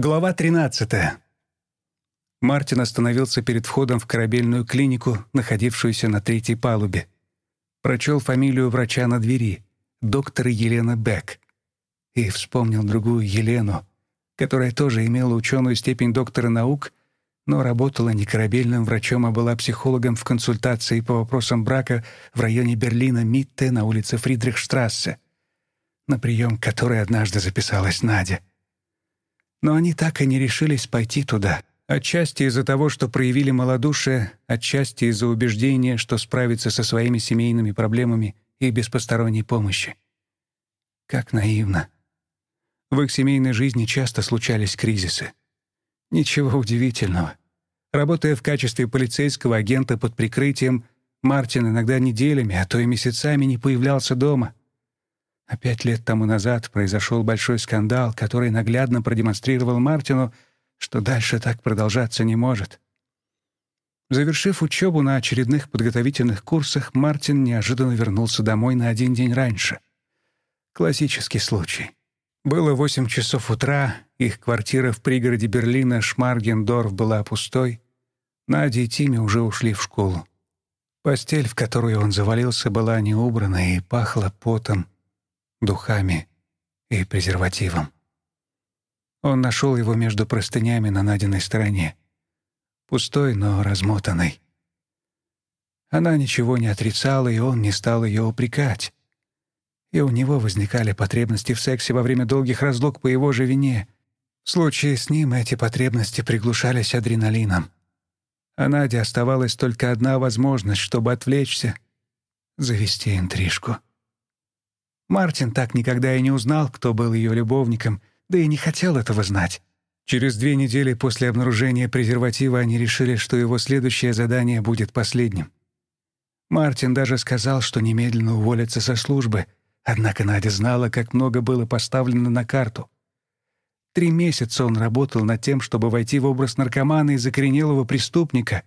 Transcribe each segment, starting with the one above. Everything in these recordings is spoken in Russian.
Глава 13. Мартин остановился перед входом в корабельную клинику, находившуюся на третьей палубе. Прочел фамилию врача на двери — доктор Елена Бек. И вспомнил другую Елену, которая тоже имела ученую степень доктора наук, но работала не корабельным врачом, а была психологом в консультации по вопросам брака в районе Берлина Митте на улице Фридрихштрассе, на прием которой однажды записалась Надя. Но они так и не решились пойти туда. Отчасти из-за того, что проявили малодушие, отчасти из-за убеждения, что справиться со своими семейными проблемами и без посторонней помощи. Как наивно. В их семейной жизни часто случались кризисы. Ничего удивительного. Работая в качестве полицейского агента под прикрытием, Мартин иногда неделями, а то и месяцами не появлялся дома. А пять лет тому назад произошел большой скандал, который наглядно продемонстрировал Мартину, что дальше так продолжаться не может. Завершив учебу на очередных подготовительных курсах, Мартин неожиданно вернулся домой на один день раньше. Классический случай. Было восемь часов утра, их квартира в пригороде Берлина Шмаргендорф была пустой. Надя и Тимми уже ушли в школу. Постель, в которую он завалился, была не убрана и пахла потом духами и презервативом. Он нашел его между простынями на Надиной стороне. Пустой, но размотанный. Она ничего не отрицала, и он не стал ее упрекать. И у него возникали потребности в сексе во время долгих разлук по его же вине. В случае с ним эти потребности приглушались адреналином. А Наде оставалась только одна возможность, чтобы отвлечься — завести интрижку. Мартин так никогда и не узнал, кто был ее любовником, да и не хотел этого знать. Через две недели после обнаружения презерватива они решили, что его следующее задание будет последним. Мартин даже сказал, что немедленно уволится со службы, однако Надя знала, как много было поставлено на карту. Три месяца он работал над тем, чтобы войти в образ наркомана и закоренелого преступника.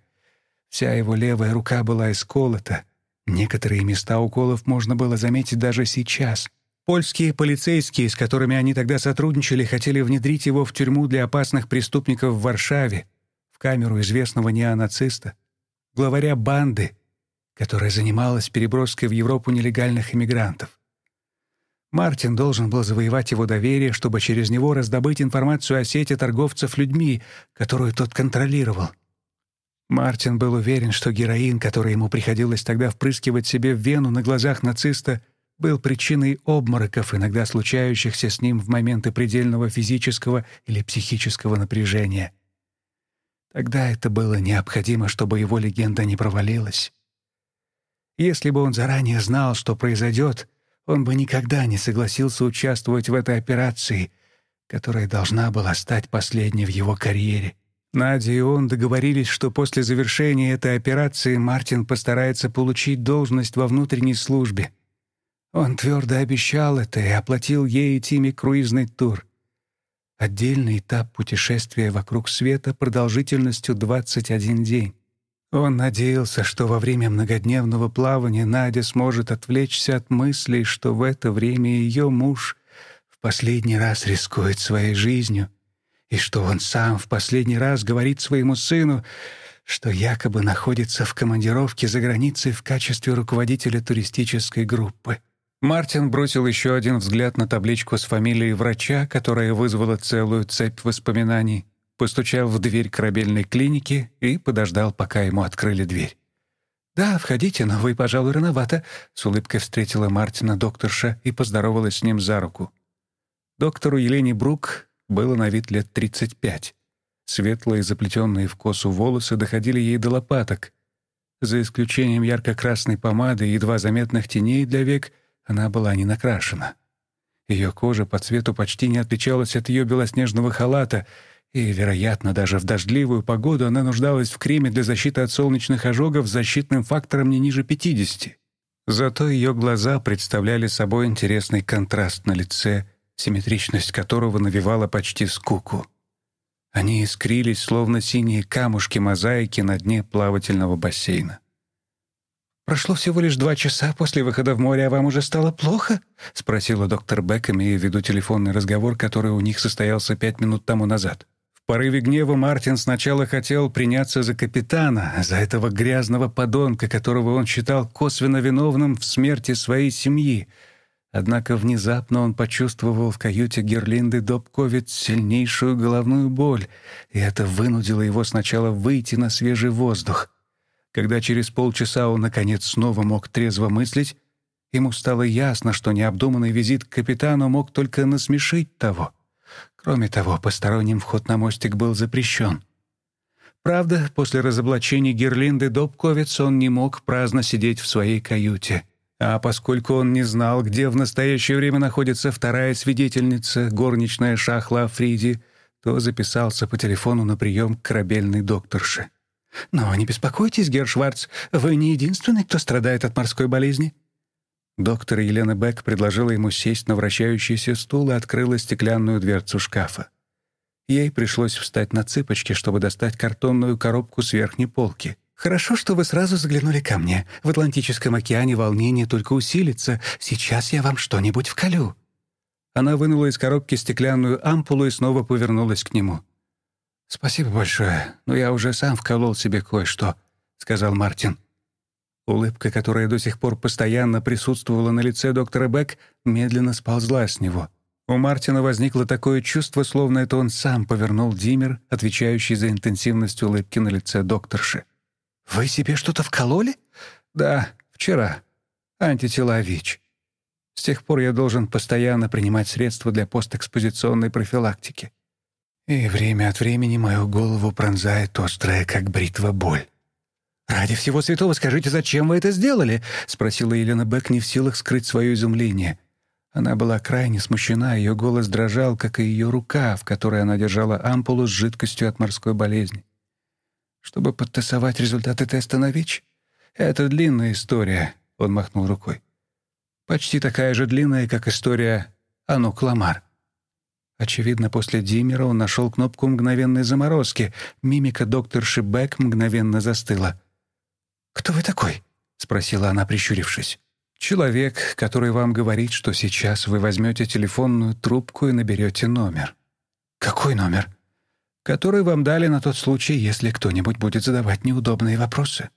Вся его левая рука была исколота — Некоторые места уколов можно было заметить даже сейчас. Польские полицейские, с которыми они тогда сотрудничали, хотели внедрить его в тюрьму для опасных преступников в Варшаве, в камеру известного неонациста, главаря банды, которая занималась переброской в Европу нелегальных иммигрантов. Мартин должен был завоевать его доверие, чтобы через него раздобыть информацию о сети торговцев людьми, которую тот контролировал. Мартин был уверен, что героин, который ему приходилось тогда впрыскивать себе в вену на глазах нациста, был причиной обмороков, иногда случающихся с ним в моменты предельного физического или психического напряжения. Тогда это было необходимо, чтобы его легенда не провалилась. Если бы он заранее знал, что произойдет, он бы никогда не согласился участвовать в этой операции, которая должна была стать последней в его карьере. Надя и он договорились, что после завершения этой операции Мартин постарается получить должность во внутренней службе. Он твердо обещал это и оплатил ей и Тиме круизный тур. Отдельный этап путешествия вокруг света продолжительностью 21 день. Он надеялся, что во время многодневного плавания Надя сможет отвлечься от мыслей, что в это время ее муж в последний раз рискует своей жизнью — и что он сам в последний раз говорит своему сыну, что якобы находится в командировке за границей в качестве руководителя туристической группы. Мартин бросил еще один взгляд на табличку с фамилией врача, которая вызвала целую цепь воспоминаний, постучал в дверь корабельной клиники и подождал, пока ему открыли дверь. «Да, входите, но вы, пожалуй, рановато», — с улыбкой встретила Мартина докторша и поздоровалась с ним за руку. Доктору Елене Брук было на вид лет 35. Светлые, заплетенные в косу волосы доходили ей до лопаток. За исключением ярко-красной помады и едва заметных теней для век, она была не накрашена. Ее кожа по цвету почти не отличалась от ее белоснежного халата, и, вероятно, даже в дождливую погоду она нуждалась в креме для защиты от солнечных ожогов с защитным фактором не ниже 50. Зато ее глаза представляли собой интересный контраст на лице — симметричность которого навевала почти скуку. Они искрились, словно синие камушки мозаики на дне плавательного бассейна. «Прошло всего лишь два часа после выхода в море, а вам уже стало плохо?» — спросила доктор Бек, имея в виду телефонный разговор, который у них состоялся пять минут тому назад. В порыве гнева Мартин сначала хотел приняться за капитана, за этого грязного подонка, которого он считал косвенно виновным в смерти своей семьи. Однако внезапно он почувствовал в каюте Герлинды Добковиц сильнейшую головную боль, и это вынудило его сначала выйти на свежий воздух — когда через полчаса он, наконец, снова мог трезво мыслить, ему стало ясно, что необдуманный визит к капитану мог только насмешить того. Кроме того, посторонним вход на мостик был запрещен. Правда, после разоблачения Герлинды Добковиц он не мог праздно сидеть в своей каюте. А поскольку он не знал, где в настоящее время находится вторая свидетельница, горничная Шахла Африди, то записался по телефону на прием к корабельной докторше. Но не беспокойтесь, Гершварц, вы не единственный, кто страдает от морской болезни. Доктор Елена Бек предложила ему сесть на вращающийся стул и открыла стеклянную дверцу шкафа. Ей пришлось встать на цыпочки, чтобы достать картонную коробку с верхней полки. «Хорошо, что вы сразу заглянули ко мне. В Атлантическом океане волнение только усилится. Сейчас я вам что-нибудь вколю». Она вынула из коробки стеклянную ампулу и снова повернулась к нему. «Спасибо большое, но я уже сам вколол себе кое-что», — сказал Мартин. Улыбка, которая до сих пор постоянно присутствовала на лице доктора Бек, медленно сползла с него. У Мартина возникло такое чувство, словно это он сам повернул диммер, отвечающий за интенсивность улыбки на лице докторши. «Вы себе что-то вкололи?» «Да, вчера. Антитела ВИЧ. С тех пор я должен постоянно принимать средства для постэкспозиционной профилактики. И время от времени мою голову пронзает острая, как бритва, боль. «Ради всего святого скажите, зачем вы это сделали?» — спросила Елена Бек, не в силах скрыть свое изумление. Она была крайне смущена, ее голос дрожал, как и ее рука, в которой она держала ампулу с жидкостью от морской болезни. «Чтобы подтасовать результаты теста на ВИЧ? Это длинная история», — он махнул рукой. «Почти такая же длинная, как история Ану Кламар». Очевидно, после Димера он нашел кнопку мгновенной заморозки. Мимика докторши Бек мгновенно застыла. «Кто вы такой?» — спросила она, прищурившись. «Человек, который вам говорит, что сейчас вы возьмете телефонную трубку и наберете номер». «Какой номер?» «Который вам дали на тот случай, если кто-нибудь будет задавать неудобные вопросы».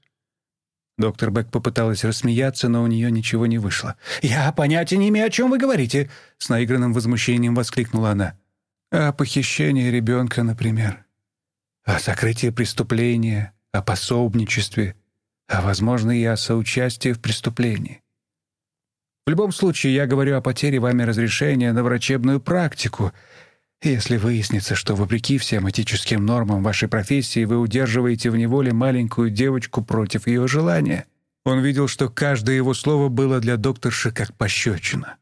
Доктор Бек попыталась рассмеяться, но у нее ничего не вышло. «Я понятия не имею, о чем вы говорите!» С наигранным возмущением воскликнула она. «О похищении ребенка, например. О сокрытии преступления, о пособничестве, а, возможно, и о соучастии в преступлении. В любом случае, я говорю о потере вами разрешения на врачебную практику — если выяснится, что вопреки всем этическим нормам вашей профессии вы удерживаете в неволе маленькую девочку против ее желания. Он видел, что каждое его слово было для докторши как пощечина.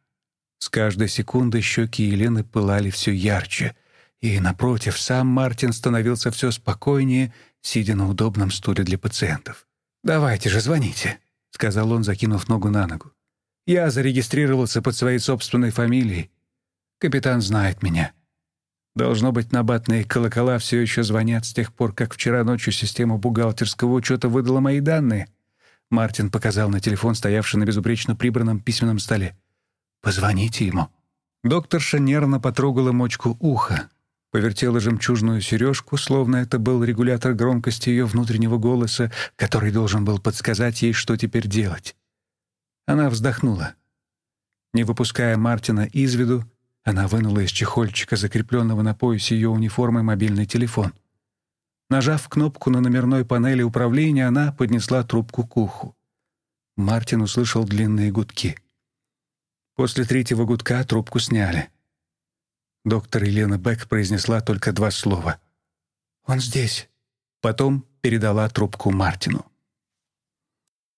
С каждой секундой щеки Елены пылали все ярче, и, напротив, сам Мартин становился все спокойнее, сидя на удобном стуле для пациентов. «Давайте же, звоните», — сказал он, закинув ногу на ногу. «Я зарегистрировался под своей собственной фамилией. Капитан знает меня». Должно быть, набатные колокола все еще звонят с тех пор, как вчера ночью система бухгалтерского учета выдала мои данные. Мартин показал на телефон, стоявший на безупречно прибранном письменном столе. «Позвоните ему». Докторша нервно потрогала мочку уха, повертела жемчужную сережку, словно это был регулятор громкости ее внутреннего голоса, который должен был подсказать ей, что теперь делать. Она вздохнула. Не выпуская Мартина из виду, она вынула из чехольчика, закрепленного на поясе ее униформы, мобильный телефон. Нажав кнопку на номерной панели управления, она поднесла трубку к уху. Мартин услышал длинные гудки. После третьего гудка трубку сняли. Доктор Елена Бек произнесла только два слова. «Он здесь». Потом передала трубку Мартину.